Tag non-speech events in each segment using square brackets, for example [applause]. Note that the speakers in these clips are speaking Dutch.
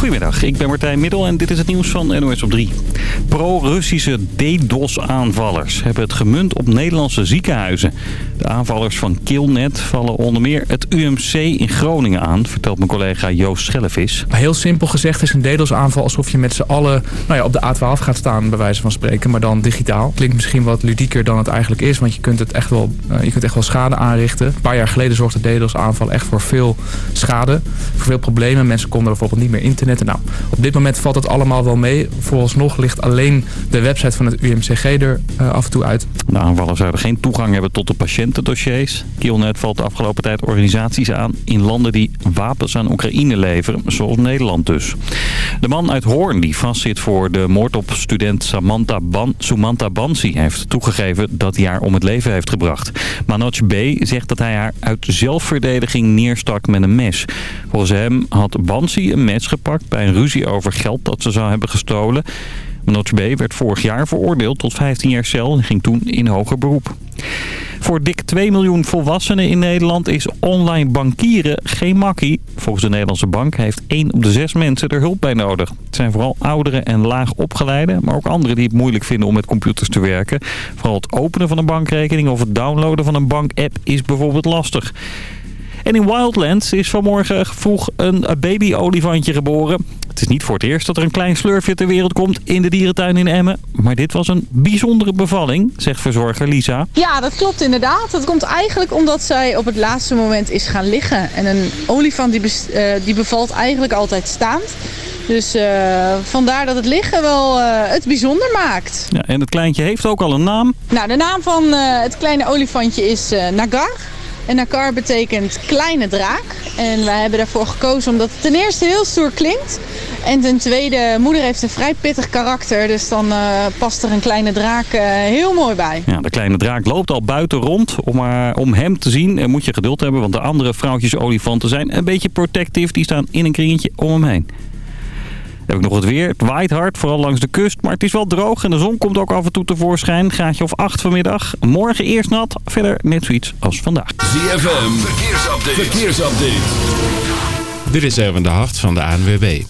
Goedemiddag, ik ben Martijn Middel en dit is het nieuws van NOS op 3. Pro-Russische DDoS-aanvallers hebben het gemunt op Nederlandse ziekenhuizen. De aanvallers van Killnet vallen onder meer het UMC in Groningen aan, vertelt mijn collega Joost Schellevis. Heel simpel gezegd is een DDoS-aanval alsof je met z'n allen nou ja, op de A12 gaat staan, bij wijze van spreken, maar dan digitaal. Klinkt misschien wat ludieker dan het eigenlijk is, want je kunt, het echt wel, uh, je kunt echt wel schade aanrichten. Een paar jaar geleden zorgde de DDoS-aanval echt voor veel schade, voor veel problemen. Mensen konden bijvoorbeeld niet meer Nou, op dit moment valt het allemaal wel mee. Vooralsnog ligt alleen de website van het UMCG er uh, af en toe uit. De aanvallers zouden geen toegang hebben tot de patiëntendossiers. Killnet valt de afgelopen tijd organisaties aan in landen die wapens aan Oekraïne leveren, zoals Nederland dus. De man uit Hoorn die vastzit voor de moord op student Samantha Sumanta Bansi heeft toegegeven dat hij haar om het leven heeft gebracht. Manoj B. zegt dat hij haar uit zelfverdediging neerstak met een mes. Volgens hem had Bansi een mes gepakt bij een ruzie over geld dat ze zou hebben gestolen. Manoj B. werd vorig jaar veroordeeld tot 15 jaar cel en ging toen in hoger beroep. Voor dik 2 miljoen volwassenen in Nederland is online bankieren geen makkie. Volgens de Nederlandse bank heeft 1 op de 6 mensen er hulp bij nodig. Het zijn vooral ouderen en laag opgeleiden, maar ook anderen die het moeilijk vinden om met computers te werken. Vooral het openen van een bankrekening of het downloaden van een bankapp is bijvoorbeeld lastig. En in Wildlands is vanmorgen vroeg een baby-olifantje geboren. Het is niet voor het eerst dat er een klein slurfje ter wereld komt in de dierentuin in Emmen. Maar dit was een bijzondere bevalling, zegt verzorger Lisa. Ja, dat klopt inderdaad. Dat komt eigenlijk omdat zij op het laatste moment is gaan liggen. En een olifant die, uh, die bevalt eigenlijk altijd staand. Dus uh, vandaar dat het liggen wel uh, het bijzonder maakt. Ja, en het kleintje heeft ook al een naam. Nou, de naam van het kleine olifantje is Nagar. En Nakar betekent kleine draak. En wij hebben daarvoor gekozen omdat het ten eerste heel stoer klinkt. En ten tweede, moeder heeft een vrij pittig karakter. Dus dan uh, past er een kleine draak uh, heel mooi bij. Ja, de kleine draak loopt al buiten rond. Om, uh, om hem te zien en moet je geduld hebben. Want de andere vrouwtjes olifanten zijn een beetje protective. Die staan in een kringetje om hem heen. Dan heb ik nog het weer. Het waait hard, vooral langs de kust. Maar het is wel droog en de zon komt ook af en toe tevoorschijn. Gaatje of 8 vanmiddag. Morgen eerst nat. Verder net zoiets als vandaag. ZFM, verkeersupdate. verkeersupdate. Dit is Erwin de Hart van de ANWB.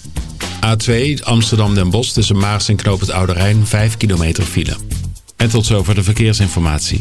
A2 Amsterdam-Den Bosch tussen Maars en Knoop het Oude Rijn 5 kilometer file. En tot zover de verkeersinformatie.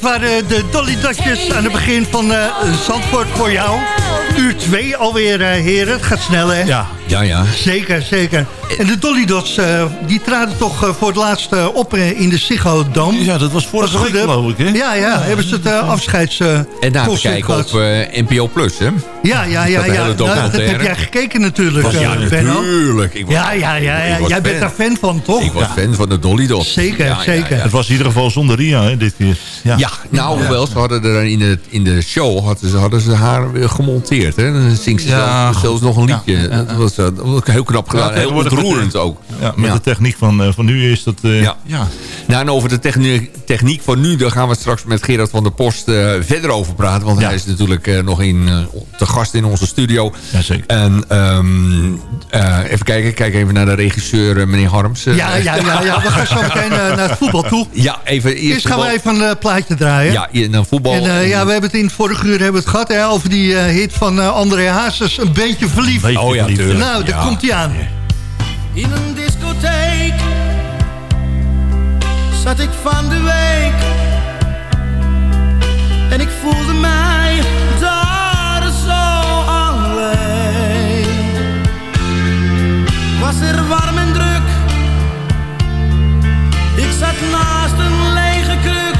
Dat waren de Dolly Dotjes aan het begin van uh, Zandvoort voor jou. Uur 2 alweer, uh, heren. Het gaat snel, hè? Ja. Ja, ja. Zeker, zeker. En de Dolly Dots, uh, die traden toch voor het laatst op in de Ziggo Dome. Ja, dat was vorige week, geloof ik, hè? Ja, ja. Hebben ze het afscheids... en daar te kijken op NPO Plus, hè? Ja, ja, ja. ja. Nou, dat heb jij gekeken natuurlijk, Ja, natuurlijk. Ik was, ja, ja, ja. ja. Jij fan. bent daar fan van, toch? Ik was fan van de Dolly Dots. Zeker, zeker. Het was in ieder geval zonder Ria, hè, dit keer. Ja, ja nou, hoewel, ze hadden er in de, in de show hadden ze, hadden ze haar gemonteerd. Hè. Dan zingt ze ja, zelfs, zelfs, nog een liedje. Dat, was, dat was heel knap gedaan. heel ontroerend ook. Ja, met de techniek van, uh, van nu is dat... Uh, ja. Ja. Nou, en over de techniek, techniek van nu... daar gaan we straks met Gerard van der Post uh, verder over praten. Want hij is natuurlijk nog in, te gast in onze studio. Ja, zeker. En um, even kijken. Kijk even naar de regisseur, meneer Harms. ja, ja, ja, ja. We gaan zo [laughs] meteen naar het voetbal toe. Ja, even... Eerst, eerst gaan we even een plaatje draaien. Ja, in een voetbal... En, uh, ja, we hebben het in het vorige uur hebben het gehad hè, over die uh, hit van uh, André Hazes. Een beetje verliefd. Beetje oh ja, verliefd. Nou, daar ja. komt hij aan. In een discotheek zat ik van de week. En ik voelde mij Was er warm en druk. Ik zat naast een lege kruk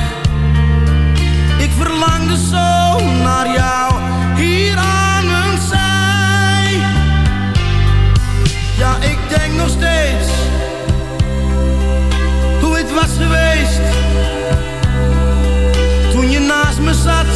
verlangde zo naar jou hier aan mijn zij. Ja, ik denk nog steeds hoe het was geweest toen je naast me zat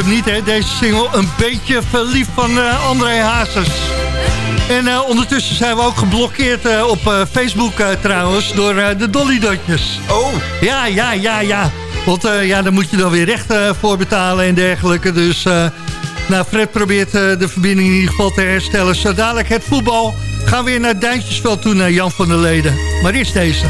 hem niet, hè? Deze single een beetje verliefd van uh, André Hazes. En uh, ondertussen zijn we ook geblokkeerd uh, op Facebook trouwens door de Dolly Dotjes. Oh. Ja, ja, ja, ja. Want ja, daar moet je dan weer recht voor betalen en dergelijke. Dus nou, Fred probeert de verbinding in ieder geval te herstellen. Zo dadelijk het voetbal Gaan we weer naar Duintjesveld toe, naar Jan van der Leden. Maar eerst deze.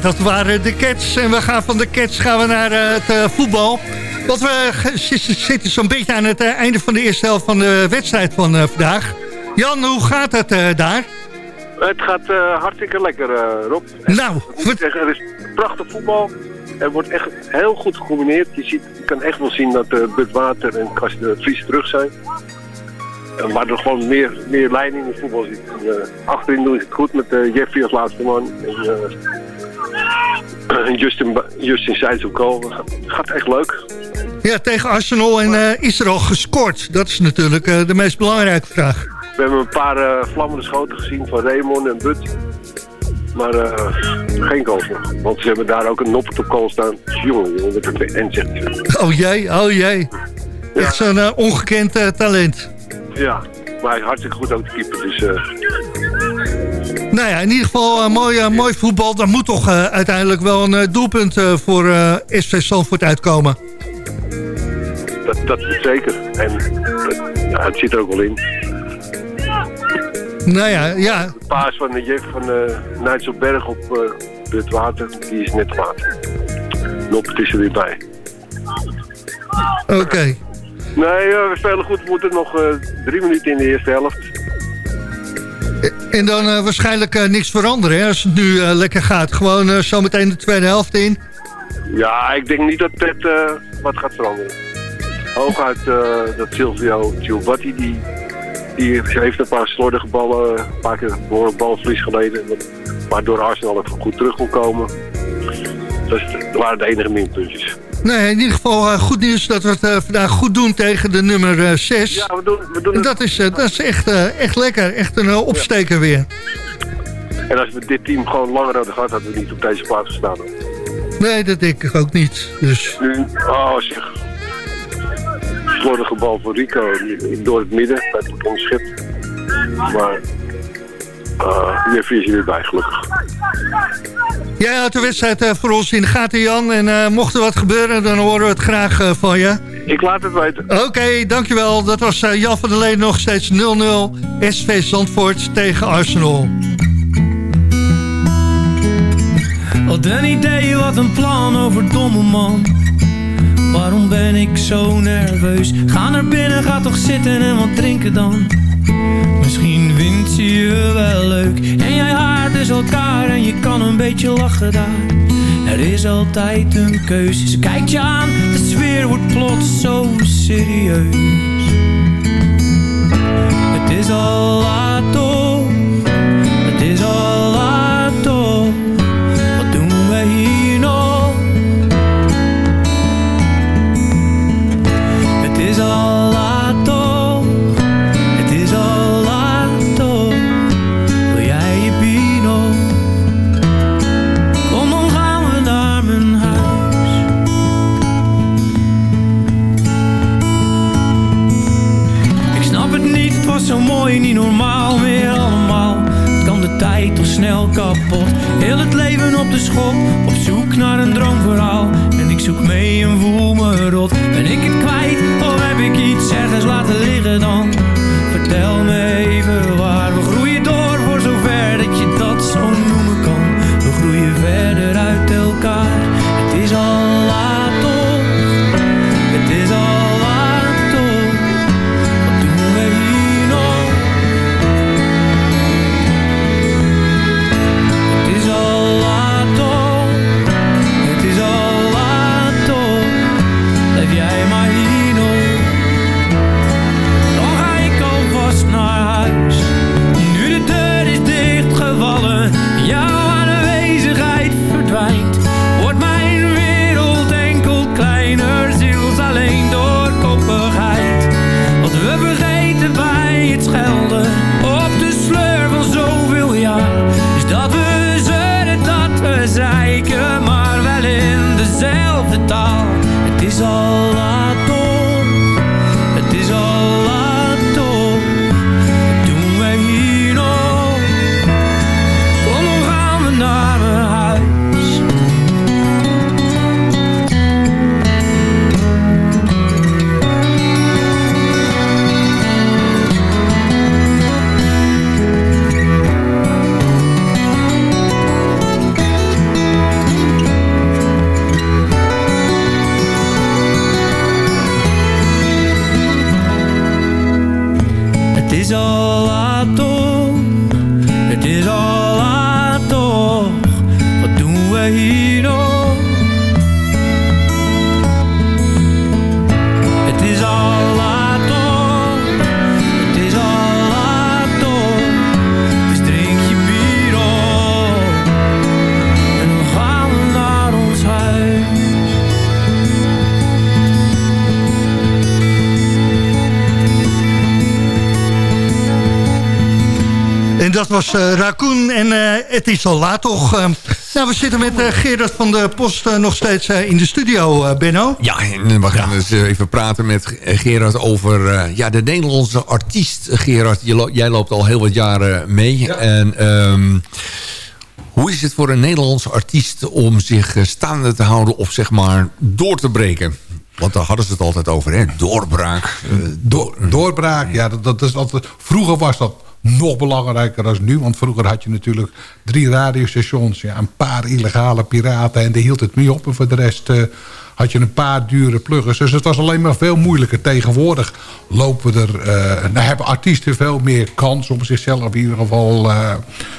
Dat waren de Cats. En we gaan van de Cats gaan we naar eh, het uh, voetbal. Want we zitten zo'n beetje aan het uh, einde van de eerste helft van de wedstrijd van vandaag. Jan, hoe gaat het daar? Het gaat hartstikke lekker, Rob. Nou, zeggen, er is prachtig voetbal. Er wordt echt heel goed gecombineerd. Je, ziet, je kan echt wel zien dat uh, Bud Water en Kast de Vries terug zijn. En waar er gewoon meer, meer lijn in het voetbal zit. Uh, achterin doen ze het goed met uh, Jeffrey als laatste man. En, Justin, Justin op goal. Gaat echt leuk. Ja, tegen Arsenal en is er al gescoord? Dat is natuurlijk de meest belangrijke vraag. We hebben een paar vlammende schoten gezien van Raymond en Bud. Maar uh, geen goals nog. Want ze hebben daar ook een noppert op kool staan. Jongen, jongen, met een en zegt. Oh jee, oh jee. Ja. Echt zo'n uh, ongekend uh, talent. Ja, maar hij is hartstikke goed ook te keeper. Dus, Nou ja, in ieder geval mooi, mooi voetbal. Daar moet toch uiteindelijk wel een doelpunt voor SV Zandvoort uitkomen. Dat, dat is zeker. En ja, het zit er ook wel in. Nou ja, ja. De paas van de Jeff van uh, Nijtselberg op uh, het water, die is net water. Noppert is er weer bij. Oké. Okay. Nee, uh, we spelen goed. We moeten nog drie minuten in de eerste helft. En dan waarschijnlijk niks veranderen, hè, als het nu lekker gaat. Gewoon zometeen de tweede helft in. Ja, ik denk niet dat het wat gaat veranderen. Hooguit dat Silvio Giovatti, die die heeft een paar slordige ballen, een paar keer een balverlies geleden. Waardoor Arsenal even goed terug kon komen. Dat waren de enige minpuntjes. Nee, in ieder geval uh, goed nieuws dat we het uh, vandaag goed doen tegen de nummer uh, 6. Ja, we doen, we doen en dat is, dat is echt, echt lekker. Echt een opsteker ja. weer. En als we dit team gewoon langer hadden gehad, hadden we niet op deze plaats gestaan. Nee, dat denk ik ook niet. Dus... Nu, oh zeg, slordige bal voor Rico door het midden bij het onschip. Maar uh, Jeffrey is er weer bij, gelukkig. Jij houdt de wedstrijd uh, voor ons in de gaten, Jan. En uh, mocht er wat gebeuren, dan horen we het graag uh, van je. Ik laat het weten. Oké, dankjewel. Dat was uh, Jan van der Leen nog steeds 0-0. SV Zandvoort tegen Arsenal. Wat een idee, wat een plan over domme man. Waarom ben ik zo nerveus? Ga naar binnen, ga toch zitten en wat drinken dan. Misschien vindt ze je wel leuk. En jij haart dus elkaar en je kan een beetje lachen daar. Er is altijd een keuze. Ze kijkt je aan, de sfeer wordt plots zo serieus. Het is al laat het leven op de schop, op zoek naar een droomverhaal. En ik zoek mee en voel me rot. Ben ik het kwijt, of heb ik iets ergens laten liggen dan? Raccoon en eh, het is al laat toch. eh. nou, we zitten met eh, Gerard van de Post eh, nog steeds eh, in de studio, eh, Benno. Ja, en we gaan dus eh, even praten met Gerard over eh, ja, de Nederlandse artiest. Gerard, lo- jij loopt al heel wat jaren mee. En ehm, hoe is het voor een Nederlandse artiest om zich eh, staande te houden of zeg maar door te breken? Want daar hadden ze het altijd over, hè? Doorbraak. eh, Door, doorbraak, ja, dat, dat is altijd, vroeger was dat nog belangrijker dan nu. Want vroeger had je natuurlijk drie radiostations, ja, een paar illegale piraten... en die hield het mee op. En voor de rest eh, had je een paar dure pluggers. Dus het was alleen maar veel moeilijker. Tegenwoordig lopen er... eh nou hebben artiesten veel meer kans om zichzelf in ieder geval uh,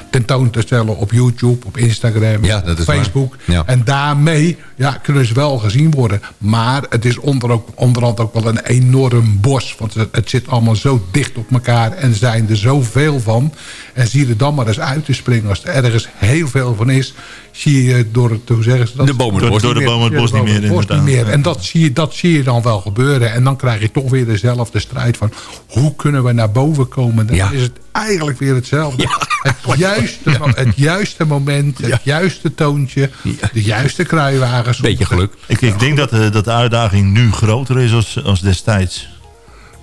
tentoon te stellen... op YouTube, op Instagram, Ja, dat is waar. Facebook. Ja. En daarmee ja, kunnen ze wel gezien worden. Maar het is onder ook, onderhand ook wel een enorm bos. Want het, het zit allemaal zo dicht op elkaar. En zijn er zoveel van. En zie je er dan maar eens uit te springen. Als er ergens heel veel van is... zie je door het, hoe zeggen ze dat? De bomen Door- de niet meer. bomen het bos niet meer, het bos niet inderdaad. meer. En dat zie, je, dat zie je dan wel gebeuren. En dan krijg je toch weer dezelfde strijd van... hoe kunnen we naar boven komen? Dan Ja. is het eigenlijk weer hetzelfde. Het, juiste, het juiste moment, het juiste toontje... de juiste kruiwagens. Beetje geluk. Ik, ik denk dat, eh, dat de uitdaging nu groter is als, als destijds.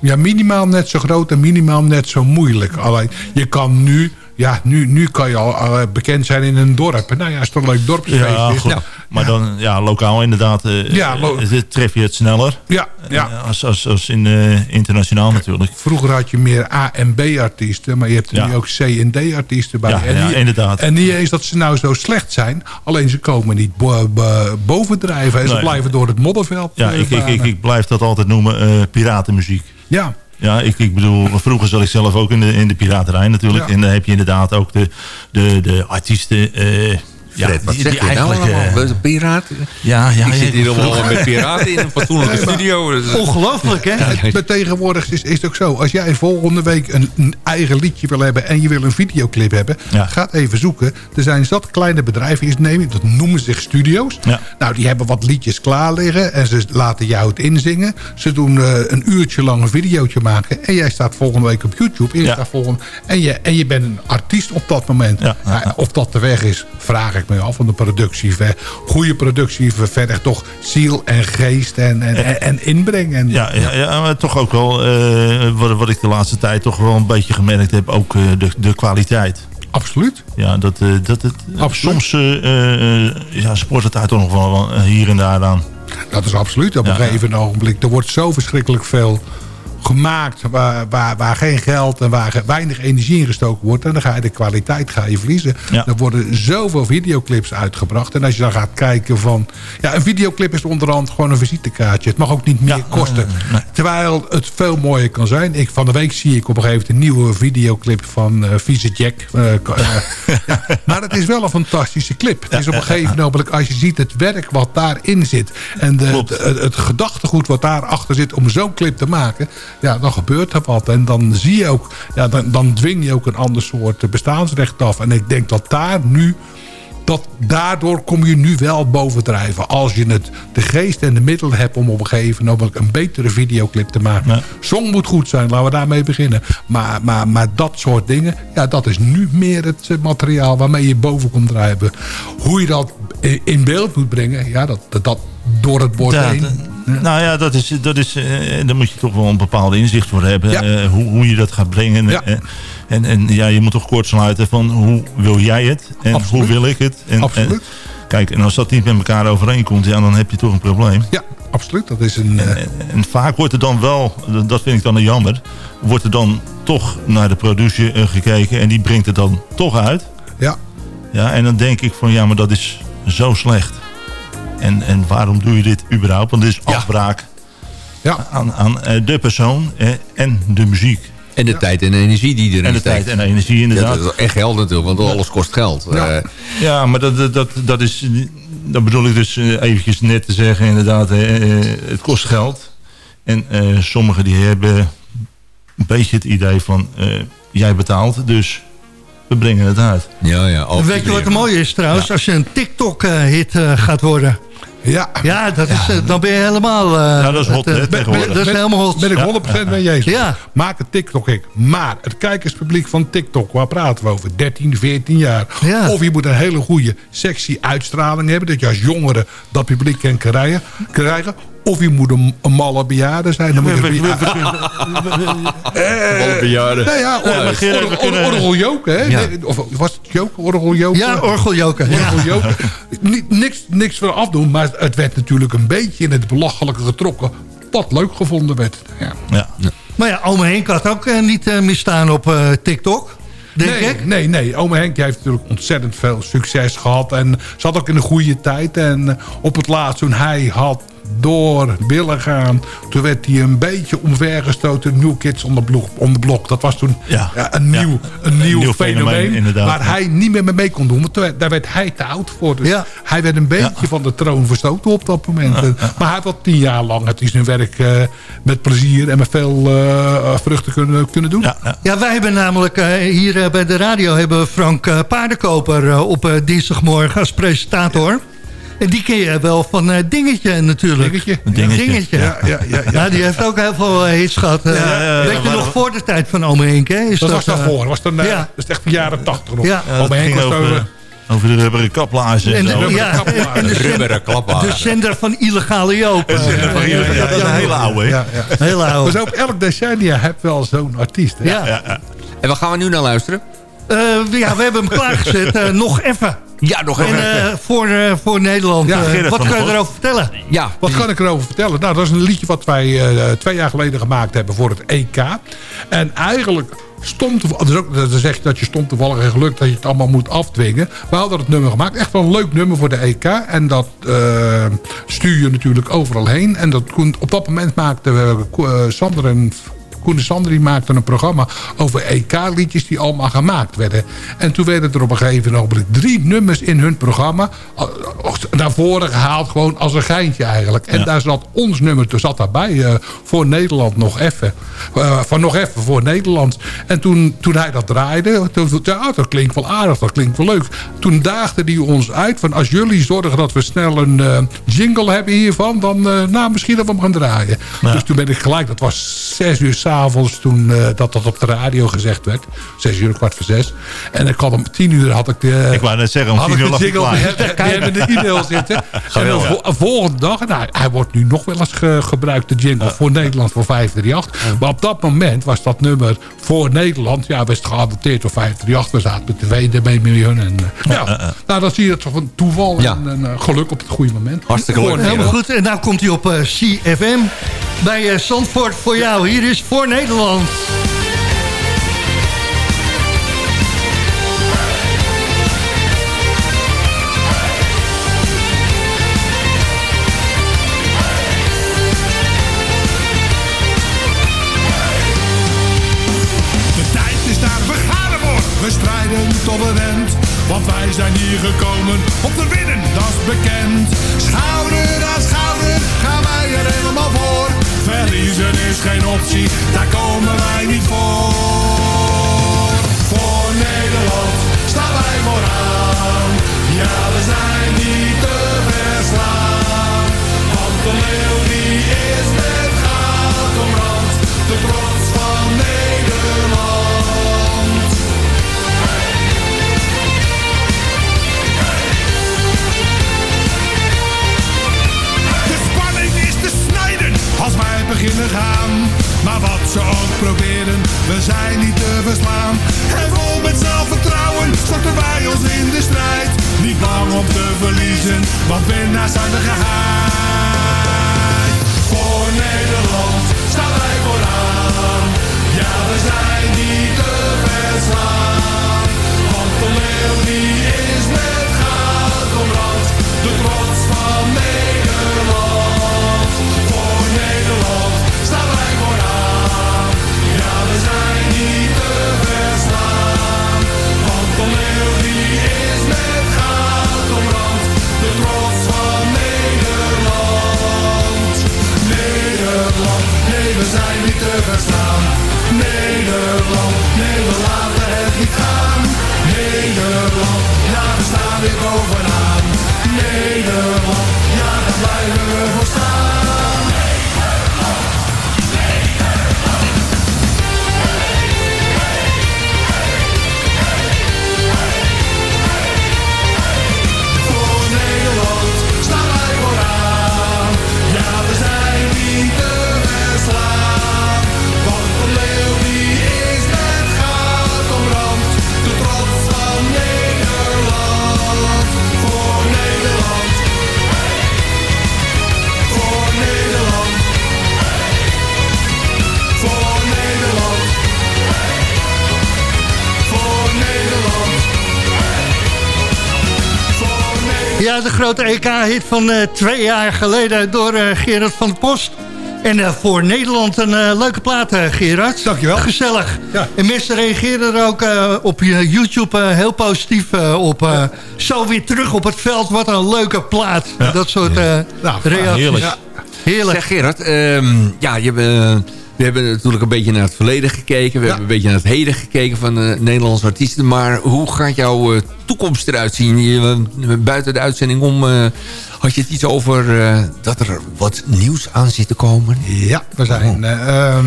Ja, minimaal net zo groot en minimaal net zo moeilijk. Alleen, je kan nu Ja, nu, nu kan je al eh, bekend zijn in een dorp. Nou ja, als het een leuk dorpsfeest Ja, is. Nou, maar dan, ja, lokaal inderdaad, eh, Ja, lo- eh, tref je het sneller. Ja, ja. Als, als, als in, internationaal natuurlijk. Vroeger had je meer A- en B-artiesten, maar je hebt er nu ook C- en D-artiesten bij. Ja, en ja, inderdaad. En niet eens dat ze nou zo slecht zijn, alleen ze komen niet bo bo- bovendrijven. En ze blijven door het modderveld Ja, ik, ik, ik, ik blijf dat altijd noemen piratenmuziek. Ja, Ja, ik, ik bedoel, vroeger zat ik zelf ook in de, in de piraterij natuurlijk. Ja. En dan heb je inderdaad ook de, de, de artiesten... eh, Fred, wat die- zeg die je nou eigenlijk, allemaal? eh, We zijn piraten? ja, ja, ik zit hier ja, allemaal met piraten in een fatsoenlijke studio. Dus- Ongelooflijk, hè? [laughs] Het- Maar tegenwoordig is, is het ook zo. Als jij volgende week een, een eigen liedje wil hebben... en je wil een videoclip hebben... Ja. ga het even zoeken. Er zijn zat kleine bedrijven in nemen. Dat noemen zich studio's. Ja. Nou, die hebben wat liedjes klaar liggen... en ze laten jou het inzingen. Ze doen eh, een uurtje lang een videootje maken... en jij staat volgende week op YouTube. En je, Ja. staat volgende, en je, en je bent een artiest op dat moment. Ja, ja, of dat de weg is, vraag ik me af. Van de productie. ver- Goede productie ververgt toch ziel en geest en, en, en, en inbreng. En, Ja, ja, ja, maar toch ook wel, eh, wat, wat ik de laatste tijd toch wel een beetje gemerkt heb, ook eh, de, de kwaliteit. Absoluut. Ja, dat, eh, dat het, Absoluut. soms ja, sport het daar toch nog wel hier en daar aan. Dat is absoluut op een Ja, gegeven ogenblik. Er wordt zo verschrikkelijk veel gemaakt waar, waar, waar geen geld en waar weinig energie in gestoken wordt. En dan ga je de kwaliteit ga je verliezen. Ja. Er worden zoveel videoclips uitgebracht. En als je dan gaat kijken van... Ja, een videoclip is onderhand gewoon een visitekaartje. Het mag ook niet meer Ja, kosten. Terwijl het veel mooier kan zijn. Ik, van de week zie ik op een gegeven moment een nieuwe videoclip van eh Vieze Jack. Eh, [laughs] eh, ja, maar het is wel een fantastische clip. Het is op een gegeven moment, als je ziet het werk wat daarin zit... en de- het, het gedachtegoed wat daarachter zit om zo'n clip te maken... ja, dan gebeurt er wat. En dan zie je ook, ja, dan, dan dwing je ook een ander soort bestaansrecht af. En ik denk dat daar nu... Dat daardoor kom je nu wel bovendrijven. Als je het, de geest en de middelen hebt om op een gegeven moment een betere videoclip te maken. Ja. Song moet goed zijn, laten we daarmee beginnen. Maar, maar, maar dat soort dingen, ja, dat is nu meer het eh, materiaal waarmee je boven komt drijven. Hoe je dat i- in beeld moet brengen, ja, dat, dat, dat door het woord Ja, heen. Nou ja, dat is, dat is, eh, daar moet je toch wel een bepaalde inzicht voor hebben. Ja. eh, hoe, hoe je dat gaat brengen. Ja. Eh, en, en ja, je moet toch kort sluiten van hoe wil jij het? En Absoluut. hoe wil ik het? En, Absoluut. en- kijk, en als dat niet met elkaar overeenkomt, ja, dan heb je toch een probleem. Ja, absoluut. Dat is een... En, en vaak wordt er dan wel, dat vind ik dan een jammer, wordt er dan toch naar de producer gekeken en die brengt het dan toch uit. ja, Ja, en dan denk ik van ja, maar dat is zo slecht. En, en waarom doe je dit überhaupt? Want dit is afbraak ja, aan, aan eh, de persoon eh, en de muziek. En de tijd en de energie die erin En de tijd en de energie Ja, inderdaad. dat is echt geld natuurlijk, want alles kost geld. Ja. Eh, Ja, maar dat, dat, dat, is... Dat bedoel ik dus eventjes net te zeggen inderdaad. het kost geld. En eh, sommigen die hebben een beetje het idee van... eh, jij betaalt, dus we brengen het uit. ja, ja. Weet je wat het mooie is trouwens? Als je een TikTok-hit gaat worden. Ja. Ja, dat is, eh, dan ben je helemaal... eh, Ja, dat is hot, het, eh, ben- tegenwoordig. Dat is helemaal hot. Ben ik 100% met Jezus. Ja. Maak een TikTok-hit. Maar het kijkerspubliek van TikTok, waar praten we over? 13, 14 jaar. Ja. Of je moet een hele goede, sexy uitstraling hebben. Dat je als jongere dat publiek kan krijgen. Of je moet een, een malle bejaarde zijn. Dan moet je [laughs] een we- Alle bejaarden. Nou ja, orgeljoken, hè? Of was het joken? Orgeljoken? Ja, orgeljoken. Ja. Orgeljoken. Niet- Niks, niks voor afdoen, maar het werd natuurlijk een beetje in het belachelijke getrokken. Wat leuk gevonden werd. Ja. Ja. Maar ja, ome Henk had ook eh, niet eh, misstaan op eh, TikTok. Denk nee, ik. nee, nee. Ome Henk heeft natuurlijk ontzettend veel succes gehad. En zat ook in een goede tijd. En eh, op het laatst toen hij had door willen gaan... toen werd hij een beetje omvergestoten. New Kids on the Block. On the block. Dat was toen Ja. ja, een, Ja. nieuw, een nieuw, nieuw fenomeen. fenomeen, waar hij niet meer mee kon doen. Want toen- daar werd hij te oud voor. Dus Ja. hij werd een beetje van de troon verstoten op dat moment. En- Maar hij had wel tien jaar lang het is zijn werk eh, met plezier... en met veel eh, vruchten kunnen, kunnen doen. Ja, ja. Ja, wij hebben namelijk eh, hier bij de radio hebben Frank Paardenkoper op dinsdagmorgen als presentator. En die ken je wel van eh, Dingetje natuurlijk. Dingetje. Een dingetje. Ja, ja, ja, ja. Ja, die heeft ook heel veel eh, hits gehad. eh. Ja, ja, weet ja, je nog voor de tijd van Ome Henk, hè? Is Dat was eh, daarvoor. Was dan, eh, ja. Dat is echt de jaren tachtig nog. Ja. Ja, dat Ome Henk ging was over, de rubberen kaplaarzen en, En, zo. de, ja, kaplaarzen. en de, Rubberen zender, de van illegale Joop. ja, dat is een hele oude, hè? Ja, ja. Heel oud. Dus ook elk decennia heb wel zo'n artiest. Hè? Ja. En waar gaan we nu naar luisteren? Eh, ja, we hebben hem klaargezet. Eh, nog even. Ja, nog even. En, eh, voor, eh, voor Nederland. Ja, Eh, wat kan je erover vertellen? Ja. Wat kan ik erover vertellen? Nou, dat is een liedje wat wij twee jaar geleden gemaakt hebben voor het EK. En eigenlijk stond toevallig, dus ook, dan zeg je dat je stond toevallig en geluk dat je het allemaal moet afdwingen. We hadden het nummer gemaakt. Echt wel een leuk nummer voor de EK. En dat stuur je natuurlijk overal heen. En dat, kon- op dat moment maakten we uh, Sander en Koen en Sander die maakten een programma over EK-liedjes die allemaal gemaakt werden. En toen werden er op een gegeven moment drie nummers in hun programma eh, naar voren gehaald. Gewoon als een geintje eigenlijk. En daar zat ons nummer, er zat daarbij eh, voor Nederland nog even. Eh, van nog even voor Nederland. En toen, toen hij dat draaide, toen ja, dat klinkt wel aardig, dat klinkt wel leuk. Toen daagde hij ons uit van als jullie zorgen dat we snel een jingle hebben hiervan, dan nou, misschien dat we hem gaan draaien. Dus toen ben ik gelijk, dat was zes uur s'avonds toen eh, dat dat op de radio gezegd werd. Zes uur, kwart voor zes. En ik had om tien uur had ik de... Ik wou net zeggen, om tien ik uur lag jingle klaar. die hebben in de e-mail zitten. [laughs] En de volgende dag, nou, hij wordt nu nog wel eens ge- gebruikt, de jingle voor Nederland voor 538. Maar op dat moment was dat nummer voor Nederland, ja, was het geadopteerd door 538. We zaten met de bij miljoen. En, eh, ja, nou, dan zie je het toch van toeval Ja. en, en, eh, geluk op het goede moment. Hartstikke leuk. Helemaal goed. En nou komt hij op eh, CFM. Bij eh, Zandvoort voor jou. Hier is voor Nederland. We strijden tot het end. Want wij zijn hier gekomen om te winnen, dat is bekend. Schouder aan schouder gaan wij er helemaal voor. Verliezen is geen optie, daar komen wij niet voor. Voor Nederland staan wij vooraan. Ja, we zijn niet te verslaan. Want de leeuw die is met goud omrand. De beginnen gaan. Maar wat ze ook proberen, we zijn niet te verslaan. En vol met zelfvertrouwen storten wij ons in de strijd. Niet bang om te verliezen, want winnaars zijn we geheid. Voor Nederland staan wij vooraan. Ja, we zijn niet te verslaan. Want de leeuw die is met goud omrand. De trots van Nederland. Voor Nederland Nederland, ja daar blijven we voor staan. De grote EK-hit van eh, twee jaar geleden door eh, Gerard van der Post. En eh, voor Nederland een leuke plaat, Gerard. Dankjewel. Gezellig. Ja. En mensen reageren er ook eh, op je YouTube heel positief op. eh, Zo weer terug op het veld, wat een leuke plaat. Dat soort Nou, reacties. heerlijk. Ja. Heerlijk. Zeg Gerard, ehm, ja, je, we hebben natuurlijk een beetje naar het verleden gekeken. We Ja. hebben een beetje naar het heden gekeken van de Nederlandse artiesten. Maar hoe gaat jouw eh, toekomst eruit zien? Je, eh, buiten de uitzending om eh, had je het iets over eh, dat er wat nieuws aan zit te komen. Ja, we zijn... eh, ehm,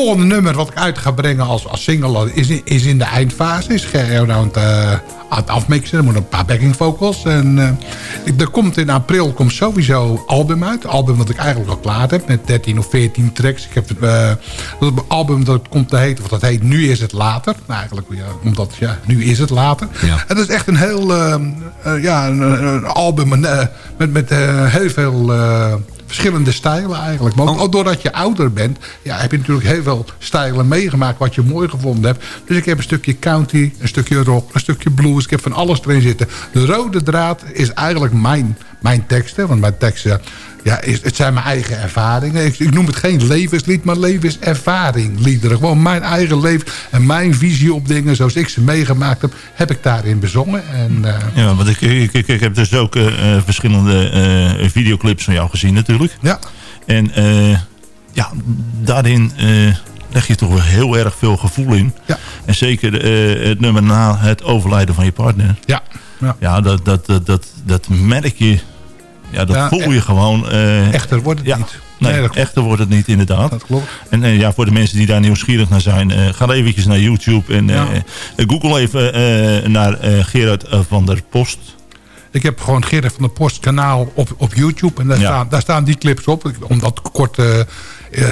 volgende nummer wat ik uit ga brengen als, als single is, in- is in de eindfase. Is aan het, eh, aan het afmixen. Er moeten een paar backing vocals. En ik- er komt in april komt sowieso album uit. album wat ik eigenlijk al klaar heb. Met 13 of 14 tracks. Ik heb dat album dat komt te heten. Wat dat heet Nu is het later. Nou, eigenlijk ja, omdat ja, nu is het later. Ja. En dat is echt een heel ja, een, een album met, met heel veel verschillende stijlen eigenlijk. Maar ook, ook doordat je ouder bent, ja, heb je natuurlijk heel veel stijlen meegemaakt wat je mooi gevonden hebt. Dus ik heb een stukje country, een stukje rock, een stukje blues. Ik heb van alles erin zitten. De rode draad is eigenlijk mijn, mijn teksten. Want mijn teksten ja, het zijn mijn eigen ervaringen. Ik, ik noem het geen levenslied, maar levenservaring liederen. Gewoon mijn eigen leven en mijn visie op dingen zoals ik ze meegemaakt heb, heb ik daarin bezongen. En, eh, Ja, want ik, ik, ik, heb dus ook eh, eh, verschillende videoclips van jou gezien natuurlijk. Ja. En ja, daarin leg je toch wel heel erg veel gevoel in. Ja. En zeker het nummer na het overlijden van je partner. Ja. Ja. Ja, dat, dat, dat, dat, dat merk je. Ja, dat Ja, voel je gewoon. eh, Echter wordt het ja, niet. Nee, echter wordt het niet inderdaad. Dat klopt. En eh, ja, voor de mensen die daar nieuwsgierig naar zijn, eh, ga eventjes naar YouTube en Ja. google even naar Gerard van der Post. Ik heb gewoon Gerrit van der Post kanaal op, op YouTube. En daar, staan, daar staan die clips op. Ik- Om dat kort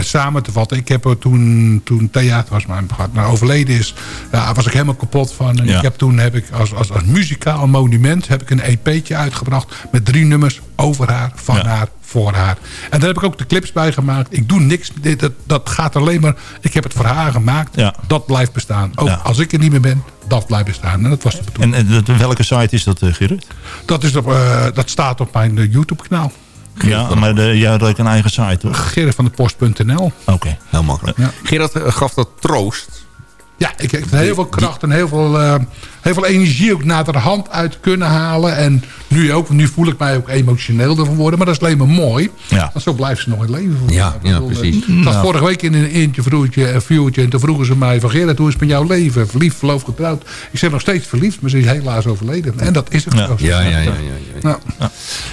samen te vatten. Ik heb er toen, toen Thea, was mijn partner, overleden is. Daar was ik helemaal kapot van. En Ja. ik heb toen heb ik als, als, als muzikaal monument heb ik een EP'tje uitgebracht. Met drie nummers over haar, van Ja. haar, voor haar. En daar heb ik ook de clips bij gemaakt. Ik doe niks. Dat, dat gaat alleen maar... Ik heb het voor haar gemaakt. Ja. Dat blijft bestaan. Ook Ja. als ik er niet meer ben, dat blijft bestaan. En dat was de bedoeling. En eh, welke site is dat, eh, Gerard? Dat, is op, eh, dat staat op mijn eh, YouTube-kanaal. Ja, maar de, jij had ook een eigen site, toch? Gerritvandepost.nl. Oké. Heel makkelijk. Ja. Gerard eh, gaf dat troost. Ja, ik heb heel veel kracht en heel veel, eh, heel veel energie ook naar de hand uit kunnen halen. En nu ook, nu voel ik mij ook emotioneel ervan worden. Maar dat is alleen maar mooi. Ja. Want zo blijft ze nog in het leven. Ja, ja, eh, precies. Ik was vorige week in een interviewtje, een viewtje. En toen vroegen ze mij van Gerrit, hoe is het met jouw leven? Verliefd, verloofd, getrouwd? Ik zeg nog steeds verliefd, maar ze is helaas overleden. En dat is ook Ja. zo. Ja, ja, ja. ja, ja. Nou,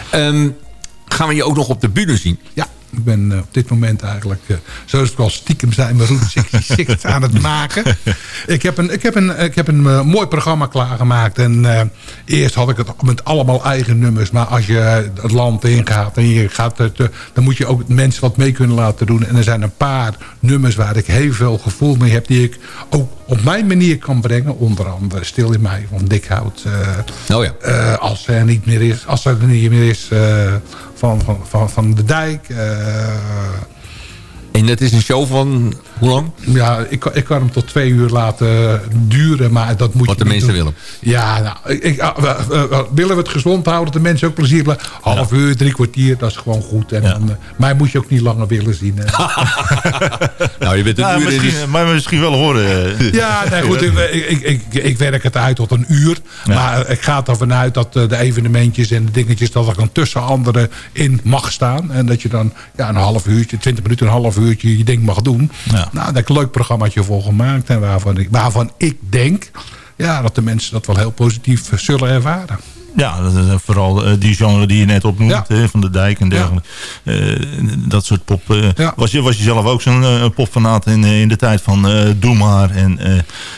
Ehm, gaan we je ook nog op de bühne zien? Ja, ik ben eh, op dit moment eigenlijk, eh, zoals ik al stiekem zijn, mijn Route 66 [laughs] aan het maken. Ik heb een, ik heb een, ik heb een eh, mooi programma klaargemaakt. En eerst had ik het met allemaal eigen nummers. Maar als je het land ingaat en je gaat het, dan moet je ook mensen wat mee kunnen laten doen. En er zijn een paar nummers waar ik heel veel gevoel mee heb. Die ik ook op mijn manier kan brengen. Onder andere Stil in mij van Dikhout. eh, Oh ja. eh, als er niet meer is, als er niet meer is eh, van, van, van, van de dijk. En dat is een show van hoe lang? ja, ik, kan- ik kan hem tot twee uur laten duren, maar dat moet Wat je de mensen doen. willen. Ja, nou, ik, ah, we- willen we het gezond houden, dat de mensen ook plezier hebben. Half uur, drie kwartier, dat is gewoon goed. En Ja. dan, eh, mij moet je ook niet langer willen zien. [laughs] Nou, je bent een Ja, uur in. misschien, dus- maar misschien wel horen. eh. Ja, nee, goed. Ik, ik, ik, ik werk het uit tot een uur. Ja. Maar ik ga ervan uit dat eh, de evenementjes en de dingetjes... dat er dan tussen anderen in mag staan. En dat je dan ja, een half uurtje, twintig minuten, een half uurtje... je ding mag doen. Ja. Nou, heb ik een leuk programmaatje voor gemaakt. En waarvan ik, waarvan ik denk ja, dat de mensen dat wel heel positief eh, zullen ervaren. Ja, dat is vooral eh, die genre die je net opnoemt, Ja. van de dijk en dergelijke. Eh, dat soort pop. eh, Ja. was, je, was je zelf ook zo'n popfanaat in, in de tijd van eh Doe maar en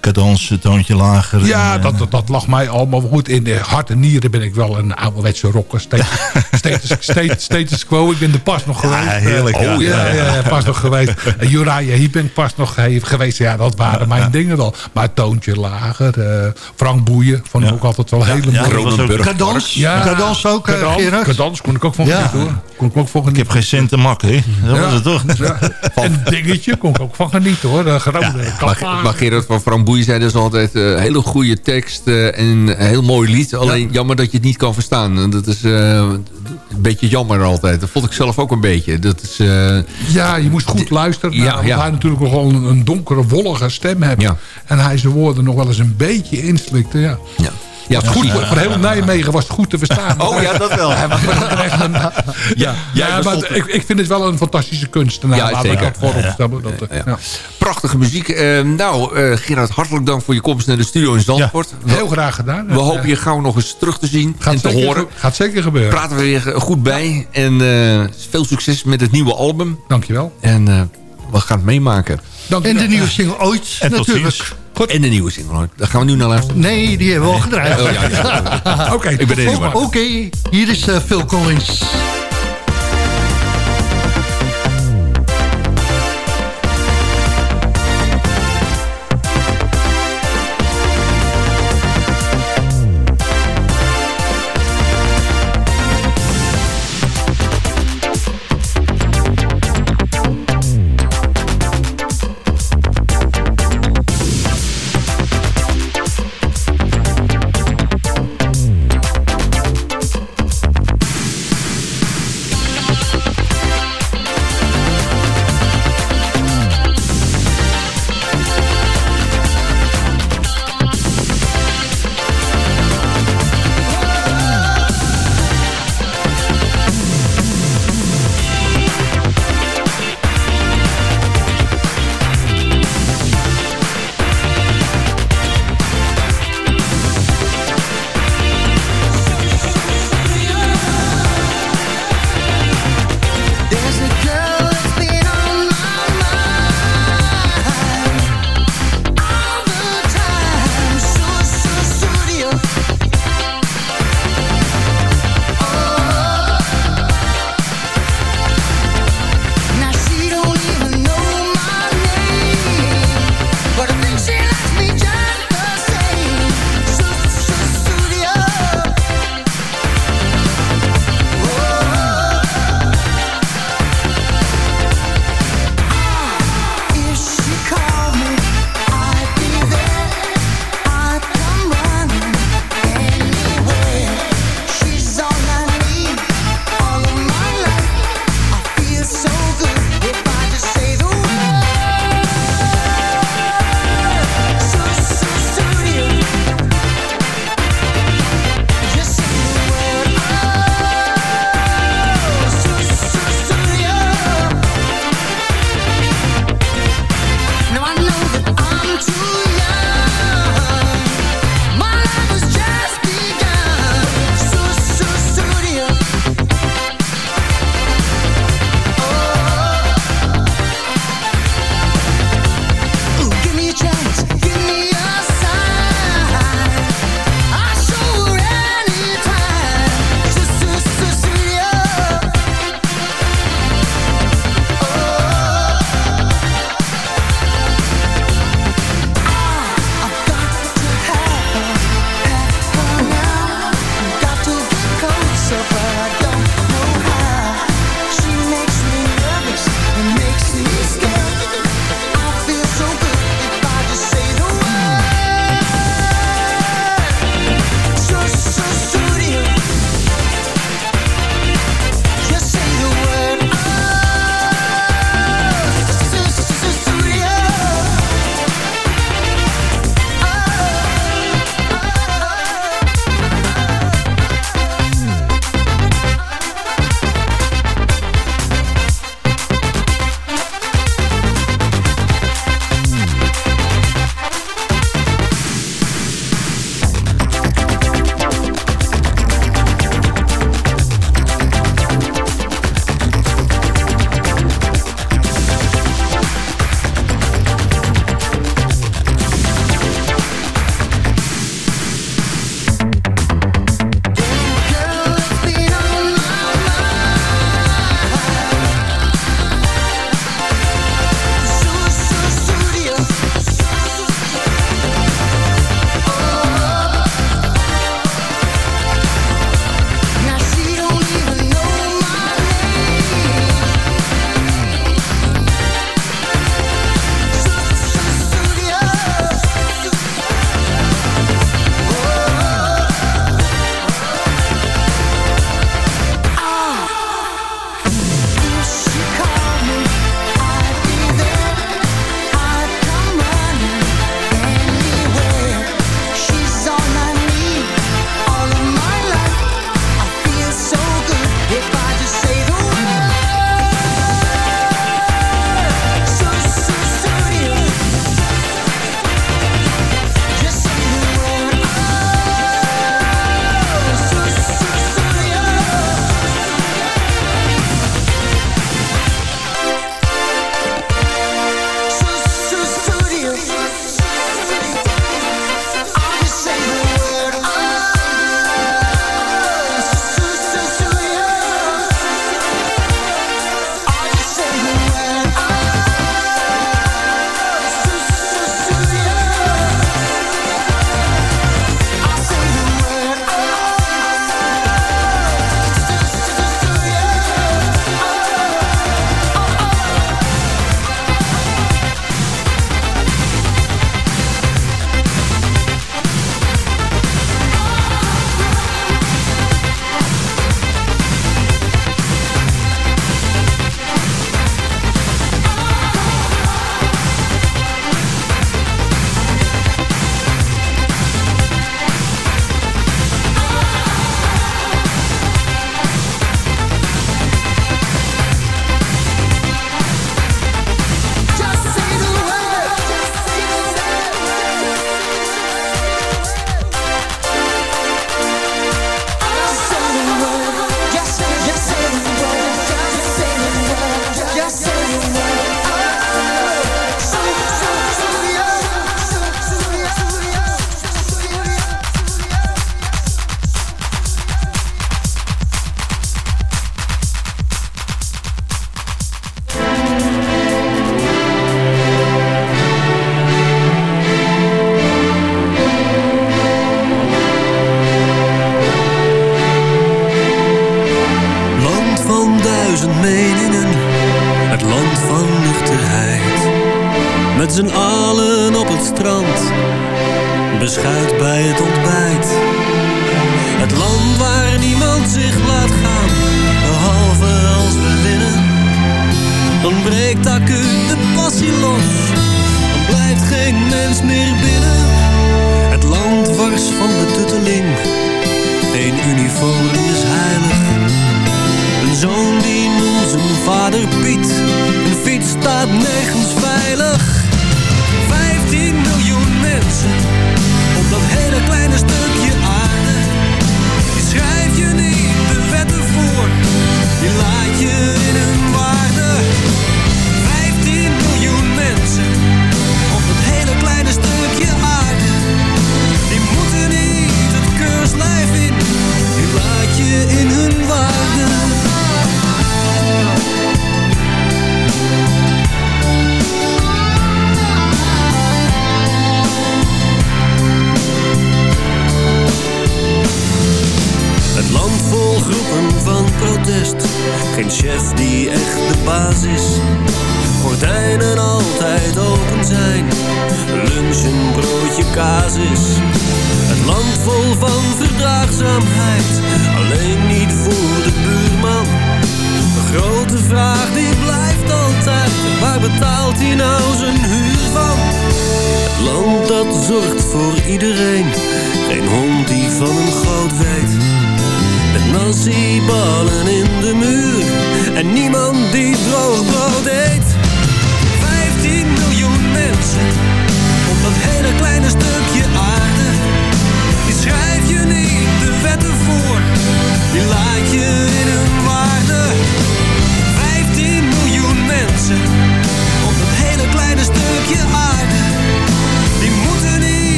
cadans, toontje lager. Ja, en, dat, dat, dat lag mij allemaal goed. In de hart en nieren ben ik wel een ouderwetse rocker. Status, [laughs] status, status, status quo. Ik ben er pas nog geweest. heerlijk, ja. oh, ja, ja, pas nog geweest. Heep ben ik pas nog ge- geweest. Ja, dat waren mijn dingen wel. Maar Toontje Lager. Frank Boeien. Vond ik ook altijd wel hele mooie. Ook-. Cadans? Ja. Cadans ook, eh, Gerard? Cadans kon ik ook van Ja. genieten hoor. Kon ik ook van Ik heb geen cent te mak, hè? Dat Ja. was het toch? Ja. En dingetje kon ik ook van genieten hoor. De grote Maar, Gerard van Framboei zei dus altijd... eh, hele goede tekst eh, en een heel mooi lied. Alleen jammer dat je het niet kan verstaan. Dat is eh, een beetje jammer altijd. Dat vond ik zelf ook een beetje. Dat is, eh, Ja, je moest goed luisteren. Naar, omdat ja. hij natuurlijk nog wel een, een donkere, wollige stem heeft. Ja. En hij zijn woorden nog wel eens een beetje inslikte. Ja. Ja. Ja, Goed, voor, heel Nijmegen was het goed te verstaan. [laughs] Oh ja, dat wel. Ja, ja, maar het. ik, ik vind het wel een fantastische kunstenaar. Ja, zeker. dat voorop stellen. Dat, eh, Ja. ja. Prachtige muziek. Eh, nou, eh, Gerard, hartelijk dank voor je komst naar de studio in Zandvoort. Heel graag gedaan. We hopen je gauw nog eens terug te zien gaat en te zeker, horen. Gaat zeker gebeuren. Praten we weer goed bij. En eh, veel succes met het nieuwe album. Dankjewel. En eh, we gaan het meemaken. En de nieuwe single Ooit En tot natuurlijk. ziens. Goed. En de nieuwe single. Daar gaan we nu naar luisteren. Nee, die hebben we al gedraaid. Oh, ja, ja. [laughs] Oké, Oké, hier is eh, Phil Collins.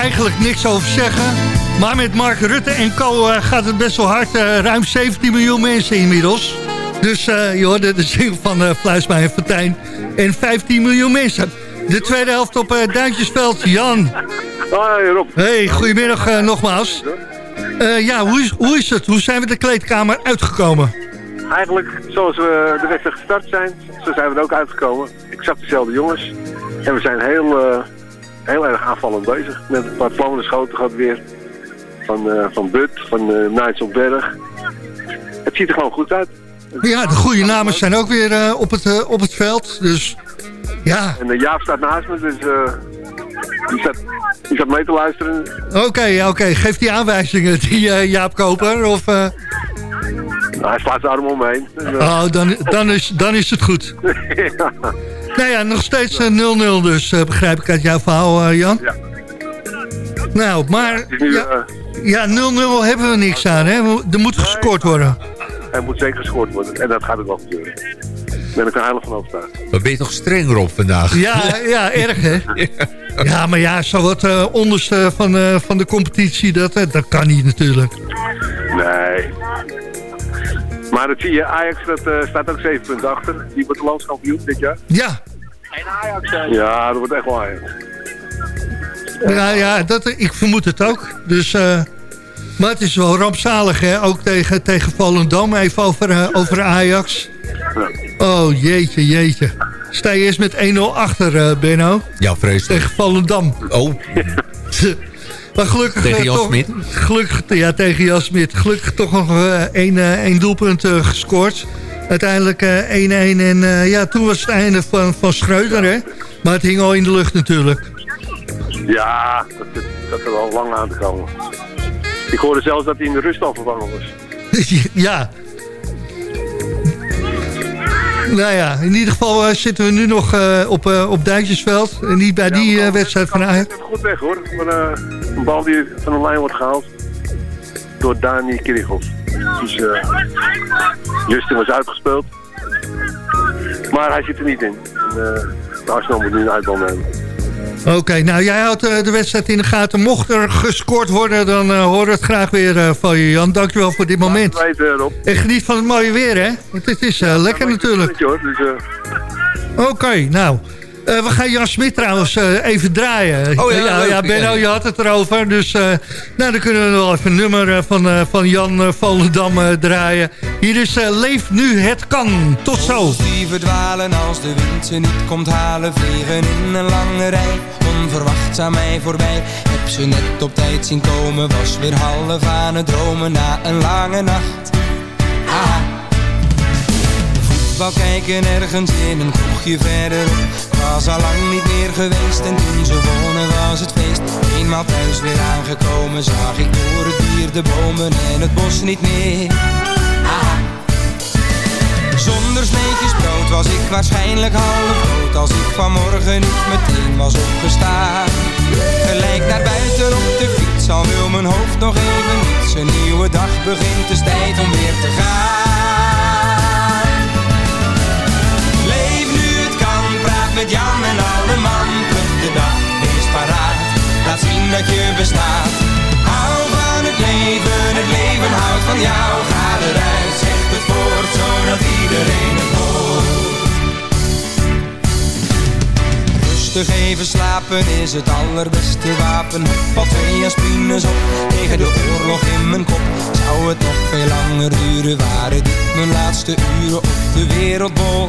Eigenlijk niks over zeggen. Maar met Mark Rutte en co eh, gaat het best wel hard. Eh, ruim 17 miljoen mensen inmiddels. Dus uh, je hoorde de zin van uh, Fluisma en Fontijn. En 15 miljoen mensen. De tweede helft op uh, Duintjesveld. Jan. Hoi Rob. Hey, goedemiddag nogmaals. ja, hoe is, hoe is het? Hoe zijn we de kleedkamer uitgekomen? Eigenlijk zoals we de wedstrijd gestart zijn, zo zijn we er ook uitgekomen. Exact dezelfde jongens. En we zijn heel heel erg aanvallend bezig. Met een paar schoten gaat weer. Van, uh, van But, van uh, Knights op Berg. Het ziet er gewoon goed uit. Ja, de goede namen zijn ook weer uh, op, het, op het veld. Dus ja. En Jaap staat naast me, dus die, staat, die staat mee te luisteren. Oké, okay, oké. Okay. Geeft die aanwijzingen, die Jaap Koper? Of, nou, hij slaat zijn arm omheen. Oh, dan, dan, is, dan is het goed. ja. [laughs] Nou ja, nog steeds 0-0 dus, uh, begrijp ik uit jouw verhaal, uh, Jan. Ja. Nou, maar... Ja, 0-0 ja, hebben we niks aan, hè? Er moet gescoord worden. Er moet zeker gescoord worden. En dat gaat ook wel gebeuren. Daar ben ik er heilig van overtuigd. Dan ben je toch streng, Rob, vandaag? Ja, ja erg, hè? [laughs] Ja, maar ja, zo wat uh, onderste van, uh, van de competitie, dat, uh, dat kan niet natuurlijk. Nee. Maar dat zie je, Ajax dat, uh, staat ook 7 punten achter. Die wordt landskampioen dit jaar. Ja. En Ajax. Ja, dat wordt echt wel Ajax. Ja, ja dat, ik vermoed het ook. Dus, uh, maar het is wel rampzalig, hè? Ook tegen, tegen Volendam, even over, uh, over Ajax. Ja. Oh, jeetje, jeetje. Sta je eerst met 1-0 achter, uh, Benno? Ja, vreselijk. Tegen Volendam. Oh. [laughs] Maar gelukkig... Tegen eh, Jan Smit? Gelukkig, ja, tegen Jan Smit. Gelukkig toch nog eh, één, eh, één doelpunt eh, gescoord. Uiteindelijk eh, 1-1 en eh, ja, toen was het einde van, van Schreuder, hè. Maar het hing al in de lucht natuurlijk. Ja, dat dat er al lang aan te komen. Ik hoorde zelfs dat hij in de rust al vervangen was. [laughs] ja. Nou ja, in ieder geval eh, zitten we nu nog eh, op, eh, op Duitsersveld. En niet bij die eh, wedstrijd van Ajax. Goed weg hoor. Maar, eh, een bal die van de lijn wordt gehaald door Dani Kirchhoff. Dus eh Justin was uitgespeeld. Maar hij zit er niet in. En, eh, de Arsenal moet nu een uitbal nemen. Oké, nou jij houdt eh, de wedstrijd in de gaten. Mocht er gescoord worden, dan horen we het graag weer van je, Jan. Dankjewel voor dit moment. Weten, Rob. En geniet van het mooie weer, hè? Want het is lekker natuurlijk. Hoor, dus, Oké, nou. Eh, we gaan Jan Smit trouwens eh, even draaien. Oh ja, ja, ja, Benno, je had het erover. Dus eh, nou, dan kunnen we wel even een nummer van, eh, van Jan uh, Volendam draaien. Hier is eh, Leef nu het kan. Tot zo. Die verdwalen als de wind ze niet komt halen Vliegen in een lange rij, onverwachts aan mij voorbij Heb ze net op tijd zien komen, was weer half aan het dromen Na een lange nacht Ah. Voetbal kijken ergens in een kroegje verderop Was al lang niet meer geweest en toen ze wonen was het feest. Eenmaal thuis weer aangekomen zag ik door het dier de bomen en het bos niet meer. Zonder sneetjes brood was ik waarschijnlijk half dood Als ik vanmorgen niet meteen was opgestaan. Gelijk naar buiten op de fiets Al wil mijn hoofd nog even niets Een nieuwe dag begint, is tijd om weer te gaan met Jan en alle man de dag, wees paraat. Laat zien dat je bestaat. Hou van het leven, het leven houdt van jou. Ga eruit, zeg het voort, zodat iedereen het hoort. Rustig even slapen is het allerbeste wapen. Al twee aspines op tegen de oorlog in mijn kop. Zou het nog veel langer duren Waren dit mijn laatste uren op de wereldbol.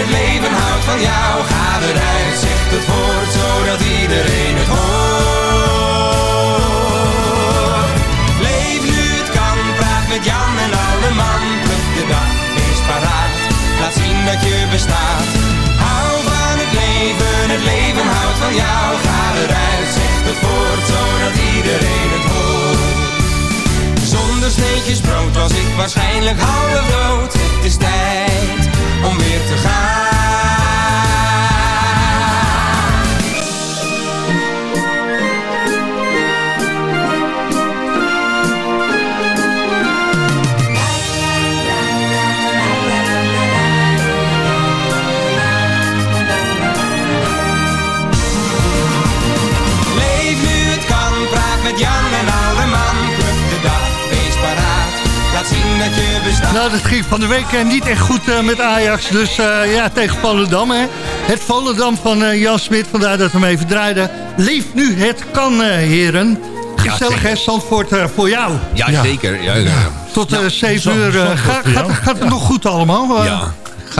het leven houdt van jou. Ga eruit, zeg het woord Zodat iedereen het hoort. Leef nu het kan, praat met Jan en alle man. Pluk de dag, wees paraat Laat zien dat je bestaat. Hou van het leven, het leven houdt van jou. Ga eruit, zeg het woord Zodat iedereen het hoort. Zonder sneetjes brood was ik waarschijnlijk half dood. Te gaan. Nou, dat ging van de week eh, niet echt goed eh, met Ajax. Dus eh, ja, tegen Volendam, hè. Het Volendam van Jan Smit, vandaar dat we hem even draaiden. Leef nu, het kan, heren. Gezellig, hè, Zandvoort, eh, voor jou. Ja, zeker. Ja, ja. Tot eh, 7 Zand- uur. gaat, gaat, het nog goed allemaal? Ja.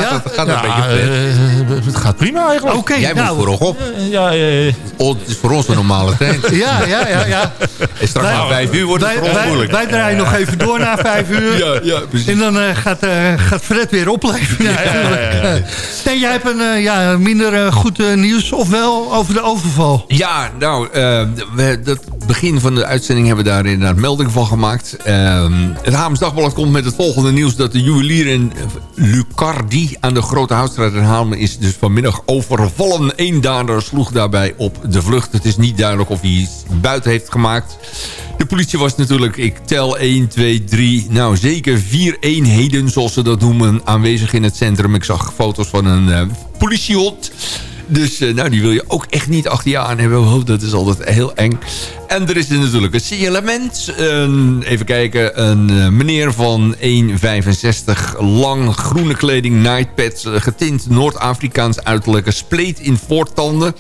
Gaat, het, gaat Ja, een beetje pret? eh, het gaat prima eigenlijk. Oké, Jij moet nou. voor op. Ja, eh, Oh, het is voor ons een normale tijd. [laughs] Ja, ja, ja, ja. [laughs] En straks Wij- na vijf uur wordt het Wij, voor ons wij, moeilijk. wij draaien nog even door na vijf uur. Ja, ja, precies. En dan eh, gaat, eh, gaat Fred weer opleveren. natuurlijk. [laughs] Nee, jij hebt een eh, ja, minder eh, goed eh, nieuws, ofwel over de overval. Ja, nou, eh, we, dat begin van de uitzending hebben we daar inderdaad melding van gemaakt. Ehm, het Haams Dagblad komt met het volgende nieuws... dat de juwelier in eh, Lucardi aan de Grote Houtstraat in Haarlem... is dus vanmiddag overvallen. Eén dader sloeg daarbij op de vlucht. Het is niet duidelijk of hij iets buiten heeft gemaakt. De politie was natuurlijk, ik tel 1, 2, 3... nou zeker vier eenheden, zoals ze dat noemen... aanwezig in het centrum. Ik zag foto's van een eh, politiehond... Dus eh, nou, die wil je ook echt niet achter je aan hebben. Dat is altijd heel eng. En er is natuurlijk een signalement. Een, even kijken, een eh, meneer van 1,65 lang, groene kleding, nightpads, eh, getint Noord-Afrikaans uiterlijke, spleet in voortanden.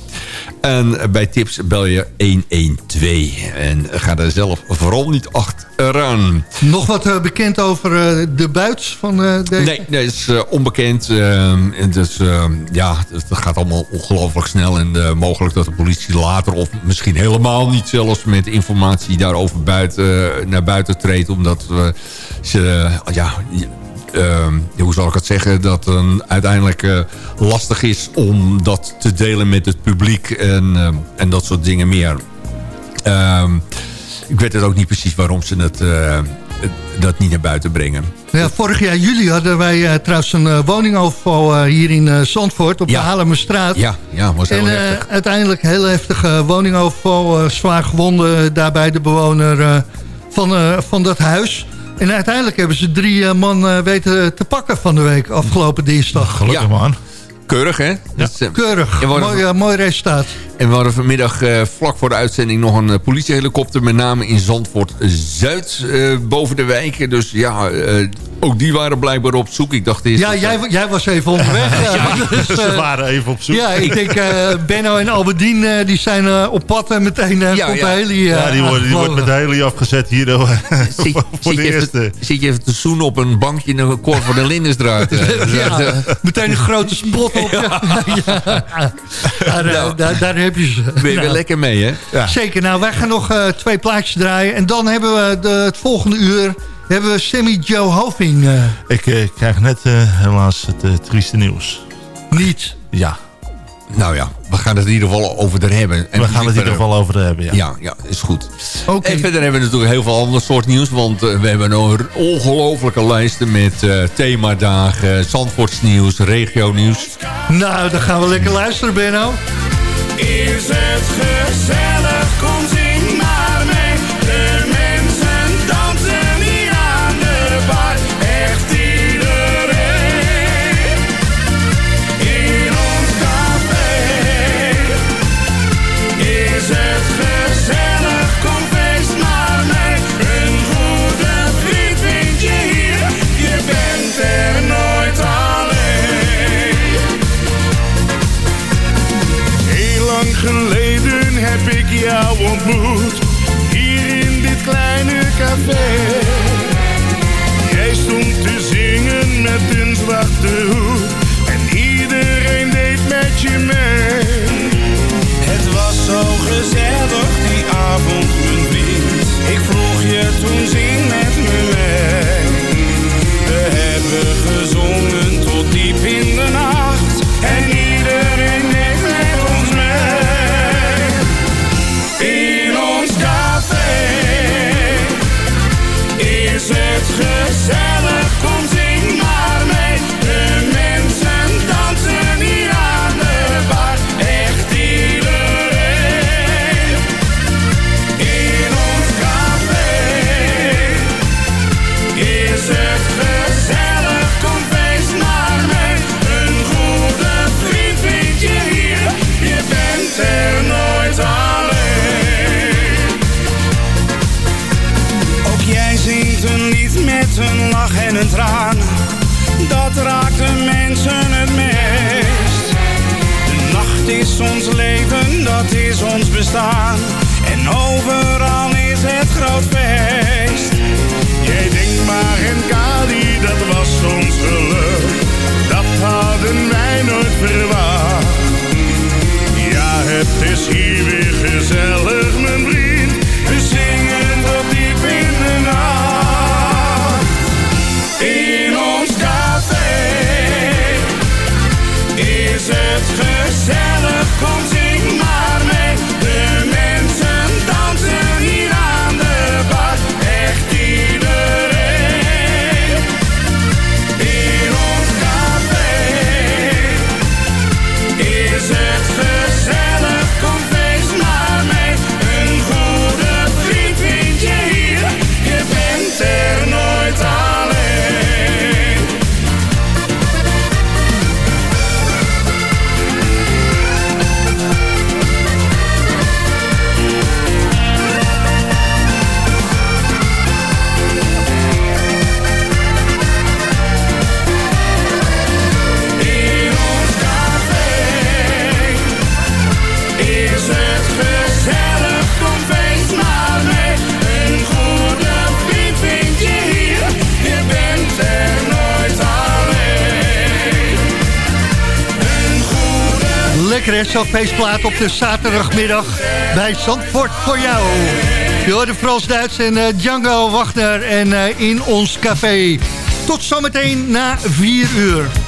En bij tips bel je 112. En ga daar zelf vooral niet achteraan. Nog wat eh, bekend over de buits van deze? Nee, dat is onbekend. En dus, ja, het gaat allemaal ongelooflijk snel. En mogelijk dat de politie later of misschien helemaal niet zelfs met informatie daarover buiten, eh, naar buiten treedt. Omdat ze, eh, ja, ehm, hoe zal ik het zeggen, dat het uiteindelijk eh, lastig is om dat te delen met het publiek en, en dat soort dingen meer. Ehm, ik weet het ook niet precies waarom ze het, dat niet naar buiten brengen. Ja, vorig jaar juli hadden wij eh, trouwens een eh, woningoverval eh, hier in eh, Zandvoort op Ja. de Haarlemmerstraat. Ja, ja was heel en eh, heftig. uiteindelijk heel heftige woningoverval, eh, zwaar gewonden daarbij de bewoner eh, van, eh, van dat huis. En uiteindelijk hebben ze drie man weten te pakken van de week, afgelopen dinsdag. Gelukkig ja. man. Keurig, hè? Dat is, eh, Keurig, mooi, mooi resultaat. En we hadden vanmiddag eh, vlak voor de uitzending nog een eh, politiehelikopter... met name in Zandvoort-Zuid eh, boven de wijk. Dus ja, eh, ook die waren blijkbaar op zoek. Ik dacht eerst... Ja, dat- jij, jij was even onderweg. [laughs] Ja, ja, [laughs] dus, Ze waren even op zoek. Ja, ik denk eh, Benno en Albedien eh, die zijn eh, op pad en meteen eh, Ja, komt ja. de heli eh, Ja, die wordt, die wordt met de heli afgezet hier Zit, [laughs] voor zit, de je eerste. even, zit je even te zoenen op een bankje in een koor van de Lindenstraat? eh. ja, meteen een grote spot op. Ja. Daar, Nou. daar, daar heb je ze. Ben je weer Nou, lekker mee, hè? Zeker. Nou, wij gaan nog eh, twee plaatjes draaien. En dan hebben we de, het volgende uur hebben we Sammy Joe Hoving. eh, Ik eh, krijg net eh, helaas het trieste nieuws. niet. Ja, Nou ja, we gaan het in ieder geval over er hebben. En we gaan het in ieder geval over hebben. Ja. Ja, ja, is goed. Oké. En verder hebben we natuurlijk heel veel ander soort nieuws. Want we hebben nog een ongelofelijke lijsten met eh, themadagen, Zandvoortsnieuws, regionieuws. Nou, dan gaan we lekker luisteren, Benno. Is het gezellig, kom kleine feestplaat op de zaterdagmiddag bij Zandvoort voor jou. Je hoorde Frans-Duits en eh, Django Wagner en eh, in ons café. Tot zometeen na 4 uur.